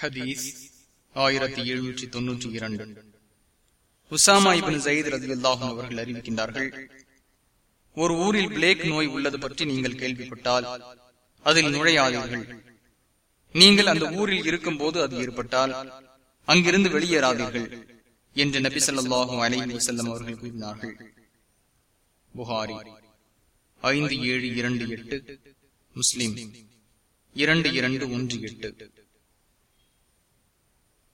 ஹதீஸ் ஆயிரத்தி எழுநூற்றி தொன்னூற்றி இரண்டு. உசாமா இபின் ஜயித் ரதி அல்லாஹும் அவர்கள் அறிவிக்கின்றார்கள் ஒரு ஊரில் பிளேக் நோய் உள்ளது பற்றி நீங்கள் கேள்விப்பட்டால் அதில் நுழையாதீர்கள். நீங்கள் அந்த ஊரில் இருக்கும் போது அது ஏற்பட்டால் அங்கிருந்து வெளியேறாதீர்கள் என்று நபி சொல்லாஹும் அலி வசல்லம் அவர்கள் கூறினார்கள். புகாரி ஐந்து ஏழு இரண்டு எட்டு முஸ்லிம் இரண்டு இரண்டு ஒன்று எட்டு.